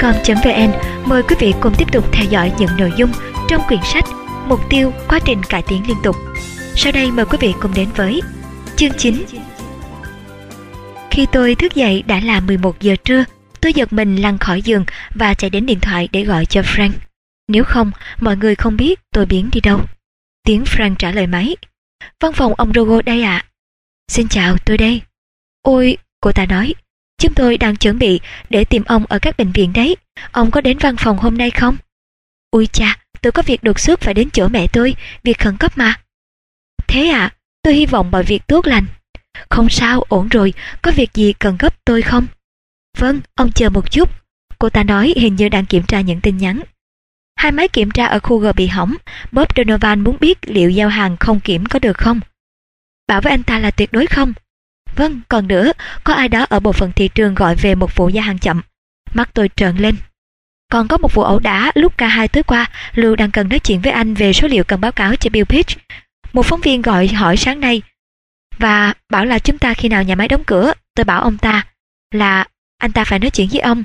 com.vn mời quý vị cùng tiếp tục theo dõi những nội dung trong quyển sách Mục tiêu quá trình cải tiến liên tục. Sau đây mời quý vị cùng đến với chương 9. Khi tôi thức dậy đã là 11 giờ trưa, tôi giật mình lăn khỏi giường và chạy đến điện thoại để gọi cho Frank. Nếu không, mọi người không biết tôi biến đi đâu. Tiếng Frank trả lời máy. Văn phòng ông Rogo đây ạ. À. Xin chào, tôi đây. Ôi, cô ta nói, chúng tôi đang chuẩn bị để tìm ông ở các bệnh viện đấy. Ông có đến văn phòng hôm nay không? Ui cha, tôi có việc đột xuất phải đến chỗ mẹ tôi, việc khẩn cấp mà. Thế à, tôi hy vọng mọi việc tốt lành. Không sao, ổn rồi, có việc gì cần gấp tôi không? Vâng, ông chờ một chút. Cô ta nói hình như đang kiểm tra những tin nhắn. Hai máy kiểm tra ở khu G bị hỏng, Bob Donovan muốn biết liệu giao hàng không kiểm có được không? Bảo với anh ta là tuyệt đối không. Vâng, còn nữa, có ai đó ở bộ phận thị trường gọi về một vụ giao hàng chậm. Mắt tôi trợn lên. Còn có một vụ ẩu đả lúc cả hai tối qua, Lưu đang cần nói chuyện với anh về số liệu cần báo cáo cho Bill Pitch. Một phóng viên gọi hỏi sáng nay và bảo là chúng ta khi nào nhà máy đóng cửa, tôi bảo ông ta là anh ta phải nói chuyện với ông.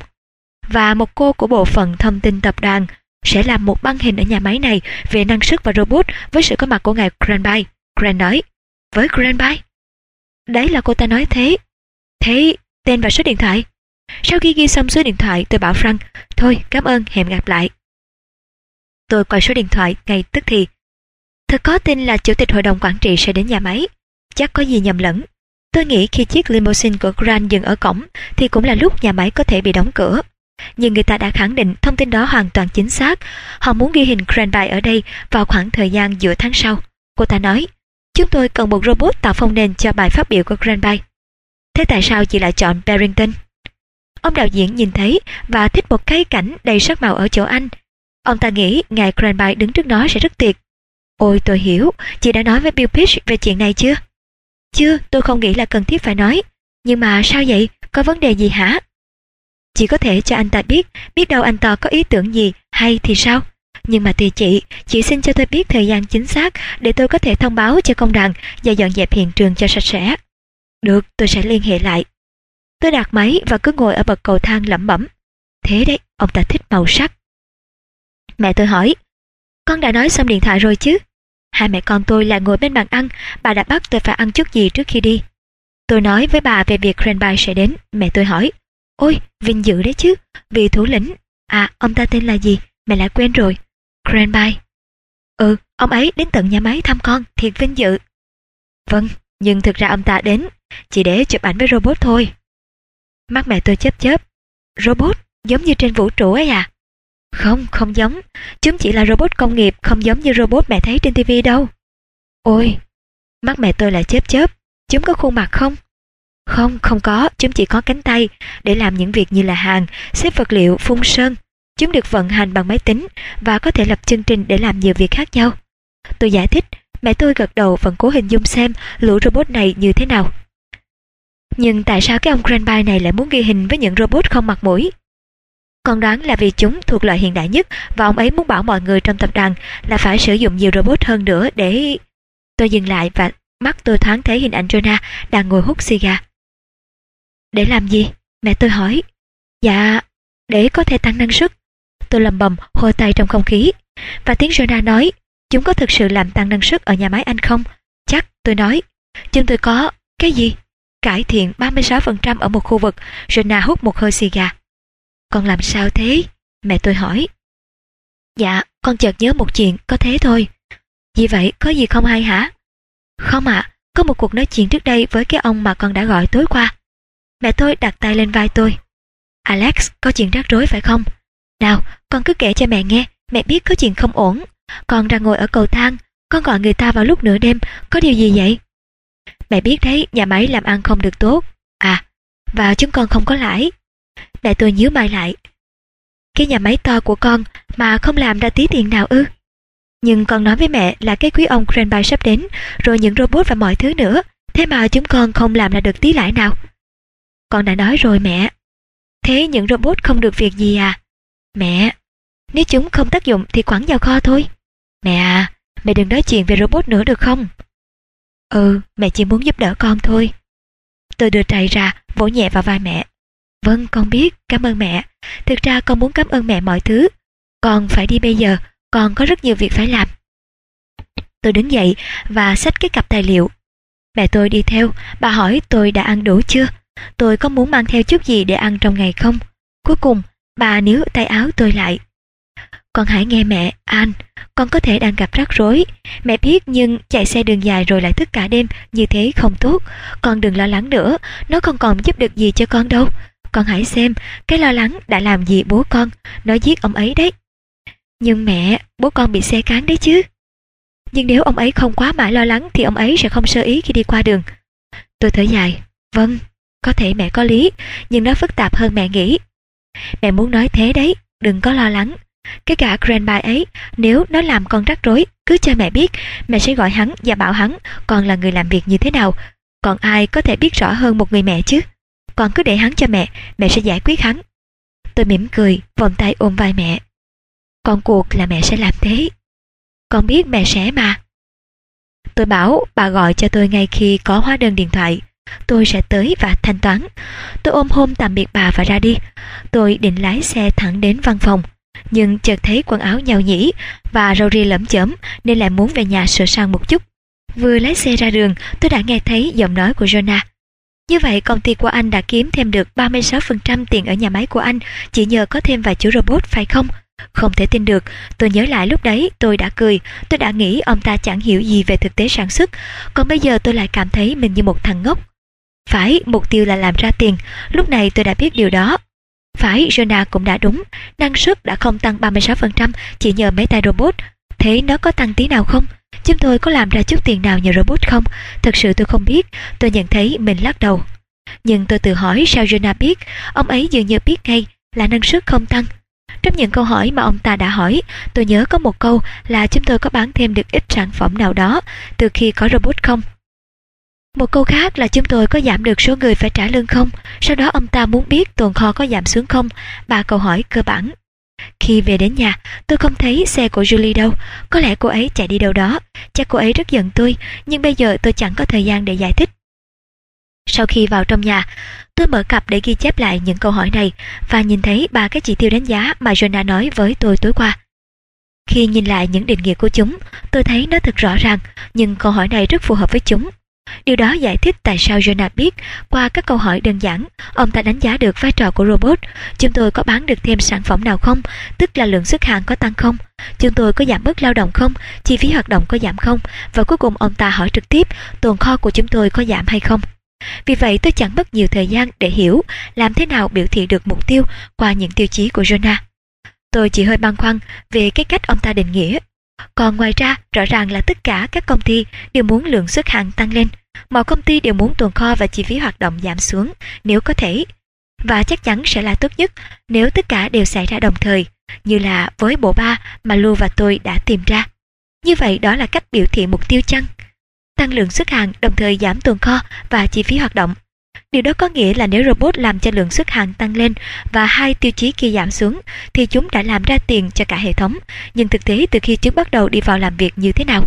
Và một cô của bộ phận thông tin tập đoàn sẽ làm một băng hình ở nhà máy này về năng suất và robot với sự có mặt của ngài Granby. Grant nói, với Granby? Đấy là cô ta nói thế. Thế tên và số điện thoại? Sau khi ghi xong số điện thoại tôi bảo Frank, thôi cảm ơn, hẹn gặp lại. Tôi quay số điện thoại ngay tức thì. Thật có tin là chủ tịch hội đồng quản trị sẽ đến nhà máy. Chắc có gì nhầm lẫn. Tôi nghĩ khi chiếc limousine của Grant dừng ở cổng thì cũng là lúc nhà máy có thể bị đóng cửa. Nhưng người ta đã khẳng định thông tin đó hoàn toàn chính xác. Họ muốn ghi hình Granby ở đây vào khoảng thời gian giữa tháng sau. Cô ta nói, chúng tôi cần một robot tạo phong nền cho bài phát biểu của Granby. Thế tại sao chị lại chọn Barrington? Ông đạo diễn nhìn thấy và thích một cái cảnh đầy sắc màu ở chỗ anh. Ông ta nghĩ ngài Granby đứng trước nó sẽ rất tuyệt. Ôi tôi hiểu, chị đã nói với Bill Pitch về chuyện này chưa? Chưa, tôi không nghĩ là cần thiết phải nói. Nhưng mà sao vậy? Có vấn đề gì hả? Chỉ có thể cho anh ta biết, biết đâu anh ta có ý tưởng gì hay thì sao? Nhưng mà tùy chị, chị xin cho tôi biết thời gian chính xác để tôi có thể thông báo cho công đoàn và dọn dẹp hiện trường cho sạch sẽ. Được, tôi sẽ liên hệ lại. Tôi đặt máy và cứ ngồi ở bậc cầu thang lẩm bẩm. Thế đấy, ông ta thích màu sắc. Mẹ tôi hỏi, con đã nói xong điện thoại rồi chứ? Hai mẹ con tôi lại ngồi bên bàn ăn, bà đã bắt tôi phải ăn chút gì trước khi đi. Tôi nói với bà về việc Cranby sẽ đến, mẹ tôi hỏi, Ôi, vinh dự đấy chứ, vị thủ lĩnh. À, ông ta tên là gì? Mẹ lại quên rồi. Cranby. Ừ, ông ấy đến tận nhà máy thăm con, thiệt vinh dự. Vâng, nhưng thực ra ông ta đến, chỉ để chụp ảnh với robot thôi. Mắt mẹ tôi chớp chớp. Robot, giống như trên vũ trụ ấy à? Không, không giống. Chúng chỉ là robot công nghiệp, không giống như robot mẹ thấy trên tivi đâu. Ôi, mắt mẹ tôi lại chớp chớp. Chúng có khuôn mặt không? Không, không có, chúng chỉ có cánh tay để làm những việc như là hàng, xếp vật liệu, phun sơn. Chúng được vận hành bằng máy tính và có thể lập chương trình để làm nhiều việc khác nhau. Tôi giải thích, mẹ tôi gật đầu vẫn cố hình dung xem lũ robot này như thế nào. Nhưng tại sao cái ông Granby này lại muốn ghi hình với những robot không mặt mũi? Con đoán là vì chúng thuộc loại hiện đại nhất và ông ấy muốn bảo mọi người trong tập đoàn là phải sử dụng nhiều robot hơn nữa để... Tôi dừng lại và mắt tôi thoáng thấy hình ảnh Jonah đang ngồi hút xì gà. Để làm gì? Mẹ tôi hỏi. Dạ, để có thể tăng năng suất. Tôi lầm bầm hôi tay trong không khí. Và tiếng Jonah nói, chúng có thực sự làm tăng năng suất ở nhà máy anh không? Chắc, tôi nói. Chúng tôi có, cái gì? Cải thiện 36% ở một khu vực, Jonah hút một hơi xì gà. Con làm sao thế? Mẹ tôi hỏi. Dạ, con chợt nhớ một chuyện, có thế thôi. Vì vậy, có gì không hay hả? Không ạ, có một cuộc nói chuyện trước đây với cái ông mà con đã gọi tối qua. Mẹ tôi đặt tay lên vai tôi. Alex, có chuyện rắc rối phải không? Nào, con cứ kể cho mẹ nghe, mẹ biết có chuyện không ổn. Con ra ngồi ở cầu thang, con gọi người ta vào lúc nửa đêm, có điều gì vậy? Mẹ biết đấy, nhà máy làm ăn không được tốt. À, và chúng con không có lãi. Mẹ tôi nhíu mày lại. Cái nhà máy to của con mà không làm ra tí tiền nào ư? Nhưng con nói với mẹ là cái quý ông Cranby sắp đến, rồi những robot và mọi thứ nữa. Thế mà chúng con không làm ra được tí lãi nào. Con đã nói rồi mẹ. Thế những robot không được việc gì à? Mẹ, nếu chúng không tác dụng thì quẳng vào kho thôi. Mẹ à, mẹ đừng nói chuyện về robot nữa được không? Ừ, mẹ chỉ muốn giúp đỡ con thôi. Tôi đưa tay ra, vỗ nhẹ vào vai mẹ. Vâng, con biết, cảm ơn mẹ. Thực ra con muốn cảm ơn mẹ mọi thứ. Con phải đi bây giờ, con có rất nhiều việc phải làm. Tôi đứng dậy và xách cái cặp tài liệu. Mẹ tôi đi theo, bà hỏi tôi đã ăn đủ chưa? Tôi có muốn mang theo chút gì để ăn trong ngày không? Cuối cùng, bà níu tay áo tôi lại. Con hãy nghe mẹ, An, con có thể đang gặp rắc rối. Mẹ biết nhưng chạy xe đường dài rồi lại thức cả đêm như thế không tốt. Con đừng lo lắng nữa, nó không còn giúp được gì cho con đâu. Con hãy xem, cái lo lắng đã làm gì bố con, nó giết ông ấy đấy. Nhưng mẹ, bố con bị xe cán đấy chứ. Nhưng nếu ông ấy không quá mãi lo lắng thì ông ấy sẽ không sơ ý khi đi qua đường. Tôi thở dài, vâng, có thể mẹ có lý, nhưng nó phức tạp hơn mẹ nghĩ. Mẹ muốn nói thế đấy, đừng có lo lắng. Cái gã grandpa ấy, nếu nó làm con rắc rối, cứ cho mẹ biết, mẹ sẽ gọi hắn và bảo hắn con là người làm việc như thế nào. Còn ai có thể biết rõ hơn một người mẹ chứ? Con cứ để hắn cho mẹ, mẹ sẽ giải quyết hắn. Tôi mỉm cười, vòng tay ôm vai mẹ. Con cuộc là mẹ sẽ làm thế. Con biết mẹ sẽ mà. Tôi bảo bà gọi cho tôi ngay khi có hóa đơn điện thoại. Tôi sẽ tới và thanh toán. Tôi ôm hôn tạm biệt bà và ra đi. Tôi định lái xe thẳng đến văn phòng. Nhưng chợt thấy quần áo nhào nhĩ và râu ria lẫm chởm nên lại muốn về nhà sửa sang một chút. Vừa lái xe ra đường, tôi đã nghe thấy giọng nói của Jonah. Như vậy công ty của anh đã kiếm thêm được 36% tiền ở nhà máy của anh chỉ nhờ có thêm vài chú robot phải không? Không thể tin được, tôi nhớ lại lúc đấy tôi đã cười, tôi đã nghĩ ông ta chẳng hiểu gì về thực tế sản xuất, còn bây giờ tôi lại cảm thấy mình như một thằng ngốc. Phải, mục tiêu là làm ra tiền, lúc này tôi đã biết điều đó. Phải, Jonah cũng đã đúng, năng suất đã không tăng 36% chỉ nhờ máy tay robot. Thế nó có tăng tí nào không? Chúng tôi có làm ra chút tiền nào nhờ robot không? Thật sự tôi không biết, tôi nhận thấy mình lắc đầu. Nhưng tôi tự hỏi sao Jonah biết, ông ấy dường như biết ngay là năng suất không tăng. Trong những câu hỏi mà ông ta đã hỏi, tôi nhớ có một câu là chúng tôi có bán thêm được ít sản phẩm nào đó từ khi có robot không? Một câu khác là chúng tôi có giảm được số người phải trả lương không? Sau đó ông ta muốn biết tồn kho có giảm xuống không? Ba câu hỏi cơ bản. Khi về đến nhà, tôi không thấy xe của Julie đâu. Có lẽ cô ấy chạy đi đâu đó. Chắc cô ấy rất giận tôi, nhưng bây giờ tôi chẳng có thời gian để giải thích. Sau khi vào trong nhà, tôi mở cặp để ghi chép lại những câu hỏi này và nhìn thấy ba cái chỉ tiêu đánh giá mà Jonah nói với tôi tối qua. Khi nhìn lại những định nghĩa của chúng, tôi thấy nó thật rõ ràng, nhưng câu hỏi này rất phù hợp với chúng. Điều đó giải thích tại sao Jonah biết qua các câu hỏi đơn giản, ông ta đánh giá được vai trò của robot. Chúng tôi có bán được thêm sản phẩm nào không? Tức là lượng xuất hàng có tăng không? Chúng tôi có giảm bớt lao động không? Chi phí hoạt động có giảm không? Và cuối cùng ông ta hỏi trực tiếp tồn kho của chúng tôi có giảm hay không? Vì vậy tôi chẳng mất nhiều thời gian để hiểu làm thế nào biểu thị được mục tiêu qua những tiêu chí của Jonah. Tôi chỉ hơi băn khoăn về cái cách ông ta định nghĩa. Còn ngoài ra, rõ ràng là tất cả các công ty đều muốn lượng xuất hàng tăng lên. Mọi công ty đều muốn tồn kho và chi phí hoạt động giảm xuống nếu có thể. Và chắc chắn sẽ là tốt nhất nếu tất cả đều xảy ra đồng thời, như là với bộ ba mà Lu và tôi đã tìm ra. Như vậy đó là cách biểu thị mục tiêu chăng? tăng lượng xuất hàng đồng thời giảm tồn kho và chi phí hoạt động. Điều đó có nghĩa là nếu robot làm cho lượng xuất hàng tăng lên và hai tiêu chí kia giảm xuống thì chúng đã làm ra tiền cho cả hệ thống, nhưng thực tế từ khi chúng bắt đầu đi vào làm việc như thế nào?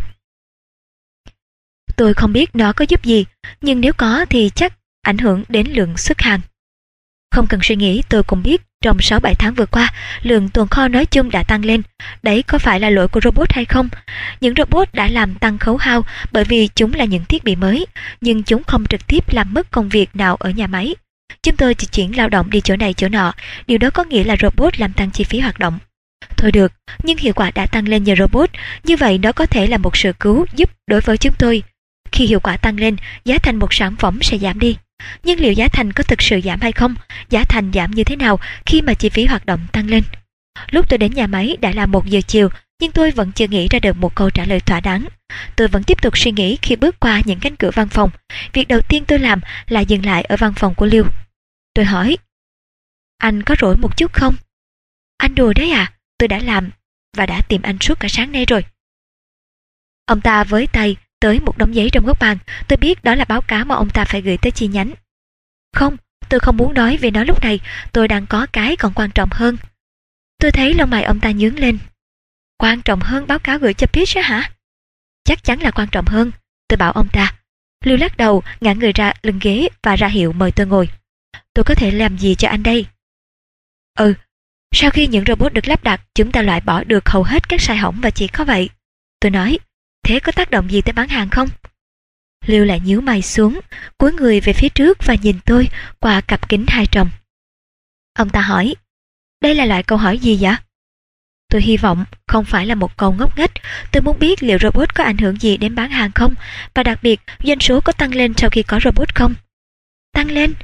Tôi không biết nó có giúp gì, nhưng nếu có thì chắc ảnh hưởng đến lượng xuất hàng. Không cần suy nghĩ tôi cũng biết trong 6-7 tháng vừa qua, lượng tồn kho nói chung đã tăng lên. Đấy có phải là lỗi của robot hay không? Những robot đã làm tăng khấu hao bởi vì chúng là những thiết bị mới, nhưng chúng không trực tiếp làm mất công việc nào ở nhà máy. Chúng tôi chỉ chuyển lao động đi chỗ này chỗ nọ, điều đó có nghĩa là robot làm tăng chi phí hoạt động. Thôi được, nhưng hiệu quả đã tăng lên nhờ robot, như vậy nó có thể là một sự cứu giúp đối với chúng tôi. Khi hiệu quả tăng lên, giá thành một sản phẩm sẽ giảm đi. Nhưng liệu giá thành có thực sự giảm hay không? Giá thành giảm như thế nào khi mà chi phí hoạt động tăng lên? Lúc tôi đến nhà máy đã là một giờ chiều, nhưng tôi vẫn chưa nghĩ ra được một câu trả lời thỏa đáng. Tôi vẫn tiếp tục suy nghĩ khi bước qua những cánh cửa văn phòng. Việc đầu tiên tôi làm là dừng lại ở văn phòng của Lưu. Tôi hỏi, anh có rỗi một chút không? Anh đùa đấy à? Tôi đã làm và đã tìm anh suốt cả sáng nay rồi. Ông ta với tay tới một đống giấy trong góc bàn, tôi biết đó là báo cáo mà ông ta phải gửi tới chi nhánh. Không, tôi không muốn nói về nó lúc này, tôi đang có cái còn quan trọng hơn. Tôi thấy lông mày ông ta nhướng lên. Quan trọng hơn báo cáo gửi cho Peach hả? Chắc chắn là quan trọng hơn, tôi bảo ông ta. Lưu lắc đầu, ngã người ra lưng ghế và ra hiệu mời tôi ngồi. tôi có thể làm gì cho anh đây? Ừ, sau khi những robot được lắp đặt, chúng ta loại bỏ được hầu hết các sai hỏng và chỉ có vậy. Tôi nói, thế có tác động gì tới bán hàng không? Lưu lại nhíu mày xuống, cúi người về phía trước và nhìn tôi qua cặp kính hai tròng. Ông ta hỏi, đây là loại câu hỏi gì vậy? Tôi hy vọng không phải là một câu ngốc nghếch. Tôi muốn biết liệu robot có ảnh hưởng gì đến bán hàng không và đặc biệt doanh số có tăng lên sau khi có robot không? Tăng lên?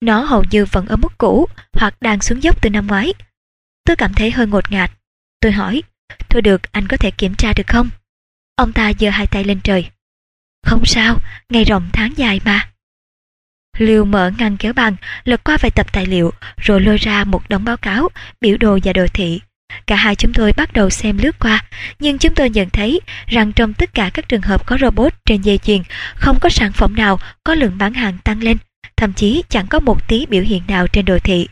Nó hầu như vẫn ở mức cũ hoặc đang xuống dốc từ năm ngoái. Tôi cảm thấy hơi ngột ngạt. Tôi hỏi, thôi được anh có thể kiểm tra được không? Ông ta giơ hai tay lên trời. Không sao, ngày rộng tháng dài mà. Lưu mở ngăn kéo bằng, lật qua vài tập tài liệu, rồi lôi ra một đống báo cáo, biểu đồ và đồ thị. Cả hai chúng tôi bắt đầu xem lướt qua, nhưng chúng tôi nhận thấy rằng trong tất cả các trường hợp có robot trên dây chuyền, không có sản phẩm nào có lượng bán hàng tăng lên, thậm chí chẳng có một tí biểu hiện nào trên đồ thị.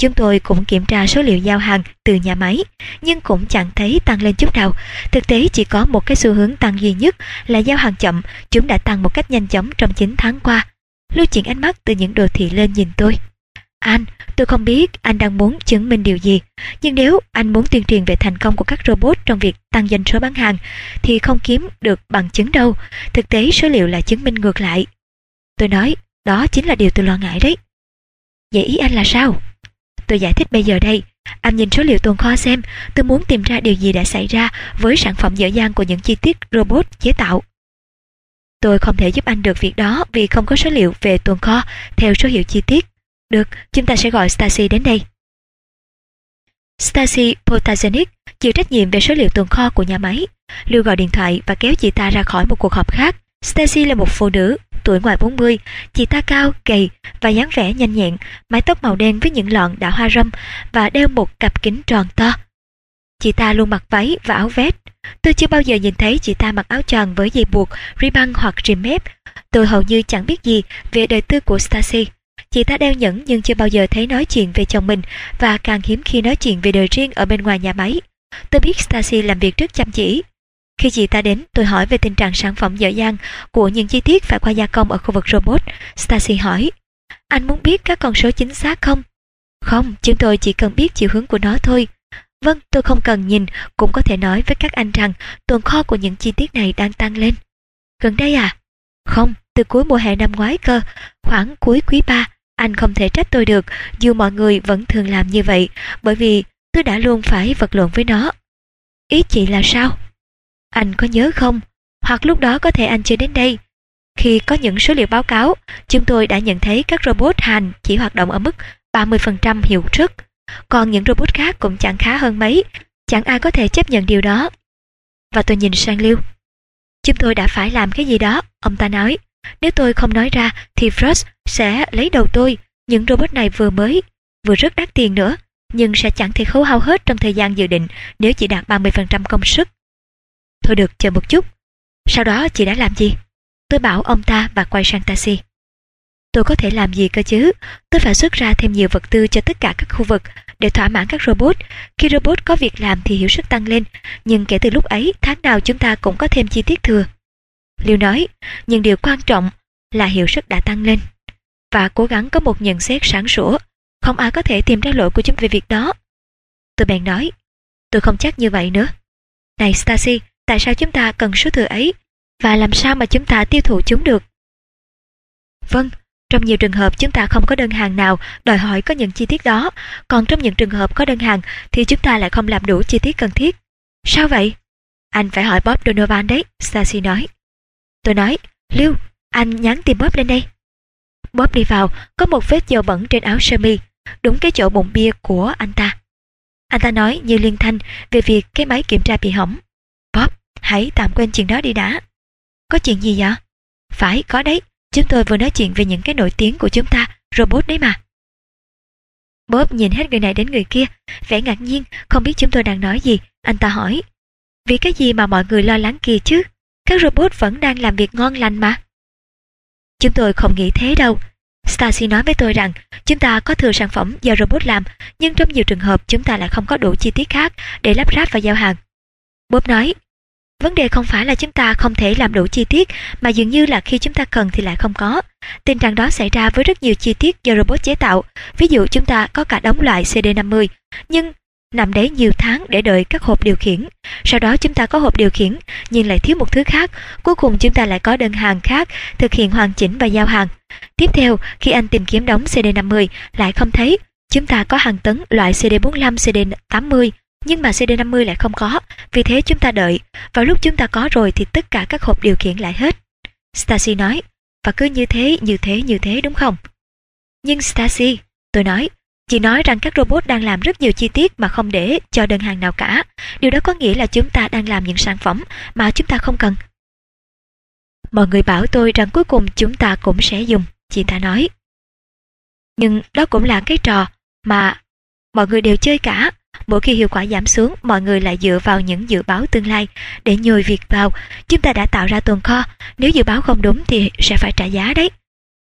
Chúng tôi cũng kiểm tra số liệu giao hàng từ nhà máy, nhưng cũng chẳng thấy tăng lên chút nào. Thực tế chỉ có một cái xu hướng tăng duy nhất là giao hàng chậm, chúng đã tăng một cách nhanh chóng trong 9 tháng qua. Lưu chuyển ánh mắt từ những đồ thị lên nhìn tôi. Anh, tôi không biết anh đang muốn chứng minh điều gì, nhưng nếu anh muốn tuyên truyền về thành công của các robot trong việc tăng doanh số bán hàng, thì không kiếm được bằng chứng đâu. Thực tế số liệu là chứng minh ngược lại. Tôi nói, đó chính là điều tôi lo ngại đấy. Vậy ý anh là sao? Tôi giải thích bây giờ đây. Anh nhìn số liệu tồn kho xem, tôi muốn tìm ra điều gì đã xảy ra với sản phẩm dở dang của những chi tiết robot chế tạo. Tôi không thể giúp anh được việc đó vì không có số liệu về tồn kho theo số hiệu chi tiết. Được, chúng ta sẽ gọi Stacy đến đây. Stacy Potagenic chịu trách nhiệm về số liệu tồn kho của nhà máy. Lưu gọi điện thoại và kéo chị ta ra khỏi một cuộc họp khác. Stacy là một phụ nữ, tuổi ngoài 40, chị ta cao, gầy và dáng vẻ nhanh nhẹn, mái tóc màu đen với những lọn đã hoa râm và đeo một cặp kính tròn to. Chị ta luôn mặc váy và áo vest. Tôi chưa bao giờ nhìn thấy chị ta mặc áo tròn với dây buộc, ribbon hoặc rìm mép. Tôi hầu như chẳng biết gì về đời tư của Stacy. Chị ta đeo nhẫn nhưng chưa bao giờ thấy nói chuyện về chồng mình và càng hiếm khi nói chuyện về đời riêng ở bên ngoài nhà máy. Tôi biết Stacy làm việc rất chăm chỉ. Khi chị ta đến, tôi hỏi về tình trạng sản phẩm dở dang của những chi tiết phải qua gia công ở khu vực robot. Stacy hỏi, anh muốn biết các con số chính xác không? Không, chúng tôi chỉ cần biết chiều hướng của nó thôi. Vâng, tôi không cần nhìn, cũng có thể nói với các anh rằng tồn kho của những chi tiết này đang tăng lên. Gần đây à? Không, từ cuối mùa hè năm ngoái cơ, khoảng cuối quý ba, anh không thể trách tôi được, dù mọi người vẫn thường làm như vậy, bởi vì tôi đã luôn phải vật lộn với nó. Ý chị là sao? Anh có nhớ không? Hoặc lúc đó có thể anh chưa đến đây. Khi có những số liệu báo cáo, chúng tôi đã nhận thấy các robot hành chỉ hoạt động ở mức 30% hiệu suất, còn những robot khác cũng chẳng khá hơn mấy, chẳng ai có thể chấp nhận điều đó. Và tôi nhìn sang Lưu. Chúng tôi đã phải làm cái gì đó, ông ta nói. Nếu tôi không nói ra thì Frost sẽ lấy đầu tôi. Những robot này vừa mới, vừa rất đắt tiền nữa, nhưng sẽ chẳng thể khấu hao hết trong thời gian dự định nếu chỉ đạt 30% công suất. Thôi được, chờ một chút. Sau đó chị đã làm gì? Tôi bảo ông ta và quay sang taxi. Tôi có thể làm gì cơ chứ? Tôi phải xuất ra thêm nhiều vật tư cho tất cả các khu vực để thỏa mãn các robot. Khi robot có việc làm thì hiệu suất tăng lên, nhưng kể từ lúc ấy, tháng nào chúng ta cũng có thêm chi tiết thừa. Liêu nói, nhưng điều quan trọng là hiệu suất đã tăng lên. Và cố gắng có một nhận xét sáng sủa, không ai có thể tìm ra lỗi của chúng về việc đó. Tôi bèn nói, tôi không chắc như vậy nữa. Này Stacy, tại sao chúng ta cần số thừa ấy và làm sao mà chúng ta tiêu thụ chúng được. Vâng, trong nhiều trường hợp chúng ta không có đơn hàng nào đòi hỏi có những chi tiết đó, còn trong những trường hợp có đơn hàng thì chúng ta lại không làm đủ chi tiết cần thiết. Sao vậy? Anh phải hỏi Bob Donovan đấy, Stacy nói. Tôi nói, Lưu, anh nhắn tìm Bob lên đây. Bob đi vào, có một vết dầu bẩn trên áo sơ mi, đúng cái chỗ bụng bia của anh ta. Anh ta nói như liên thanh về việc cái máy kiểm tra bị hỏng. Hãy tạm quên chuyện đó đi đã. Có chuyện gì vậy? Phải, có đấy. Chúng tôi vừa nói chuyện về những cái nổi tiếng của chúng ta, robot đấy mà. Bob nhìn hết người này đến người kia, vẻ ngạc nhiên, không biết chúng tôi đang nói gì. Anh ta hỏi, vì cái gì mà mọi người lo lắng kia chứ? Các robot vẫn đang làm việc ngon lành mà. Chúng tôi không nghĩ thế đâu. Stacy nói với tôi rằng chúng ta có thừa sản phẩm do robot làm, nhưng trong nhiều trường hợp chúng ta lại không có đủ chi tiết khác để lắp ráp và giao hàng. Bob nói, Vấn đề không phải là chúng ta không thể làm đủ chi tiết, mà dường như là khi chúng ta cần thì lại không có. Tình trạng đó xảy ra với rất nhiều chi tiết do robot chế tạo. Ví dụ chúng ta có cả đống loại CD50, nhưng nằm đấy nhiều tháng để đợi các hộp điều khiển. Sau đó chúng ta có hộp điều khiển nhưng lại thiếu một thứ khác. Cuối cùng chúng ta lại có đơn hàng khác thực hiện hoàn chỉnh và giao hàng. Tiếp theo, khi anh tìm kiếm đống CD50 lại không thấy, chúng ta có hàng tấn loại CD45, CD80 nhưng mà CD50 lại không có, vì thế chúng ta đợi. Vào lúc chúng ta có rồi thì tất cả các hộp điều khiển lại hết. Stacy nói, và cứ như thế, như thế, như thế đúng không? Nhưng Stacy, tôi nói, Chị nói rằng các robot đang làm rất nhiều chi tiết mà không để cho đơn hàng nào cả. Điều đó có nghĩa là chúng ta đang làm những sản phẩm mà chúng ta không cần. Mọi người bảo tôi rằng cuối cùng chúng ta cũng sẽ dùng, chị ta nói. Nhưng đó cũng là cái trò mà mọi người đều chơi cả. Mỗi khi hiệu quả giảm xuống, mọi người lại dựa vào những dự báo tương lai để nhồi việc vào. Chúng ta đã tạo ra tồn kho, nếu dự báo không đúng thì sẽ phải trả giá đấy.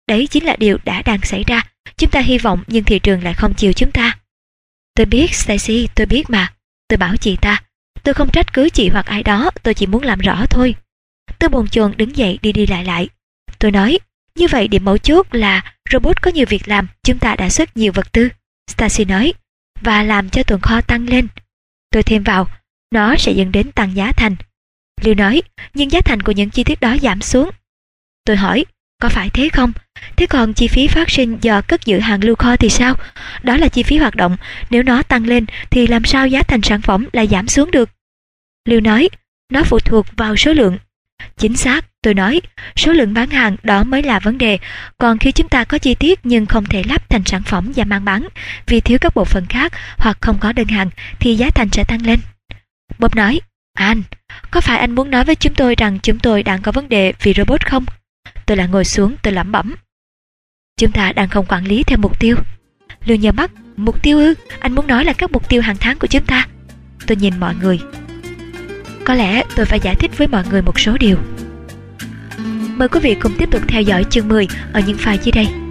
Đấy chính là điều đã đang xảy ra Chúng ta hy vọng nhưng thị trường lại không chiều chúng ta. Tôi biết Stacy, tôi biết mà. Tôi bảo chị ta. Tôi không trách cứ chị hoặc ai đó, tôi chỉ muốn làm rõ thôi. Tôi bồn chồn đứng dậy đi đi lại lại. Tôi nói, như vậy điểm mấu chốt là robot có nhiều việc làm, chúng ta đã xuất nhiều vật tư. Stacy nói, và làm cho tồn kho tăng lên. Tôi thêm vào, nó sẽ dẫn đến tăng giá thành. Lưu nói, nhưng giá thành của những chi tiết đó giảm xuống. Tôi hỏi, có phải thế không? Thế còn chi phí phát sinh do cất giữ hàng lưu kho thì sao? Đó là chi phí hoạt động, nếu nó tăng lên thì làm sao giá thành sản phẩm lại giảm xuống được? Lưu nói, nó phụ thuộc vào số lượng. Chính xác, tôi nói, số lượng bán hàng đó mới là vấn đề, còn khi chúng ta có chi tiết nhưng không thể lắp thành sản phẩm và mang bán vì thiếu các bộ phận khác hoặc không có đơn hàng thì giá thành sẽ tăng lên. Bob nói, anh, có phải anh muốn nói với chúng tôi rằng chúng tôi đang có vấn đề vì robot không? Tôi lại ngồi xuống tôi lẩm bẩm. Chúng ta đang không quản lý theo mục tiêu. Lưu nhờ mắt Mục tiêu ư? Anh muốn nói là các mục tiêu hàng tháng của chúng ta. Tôi nhìn mọi người. Có lẽ tôi phải giải thích với mọi người một số điều. Mời quý vị cùng tiếp tục theo dõi chương 10 ở những file dưới đây.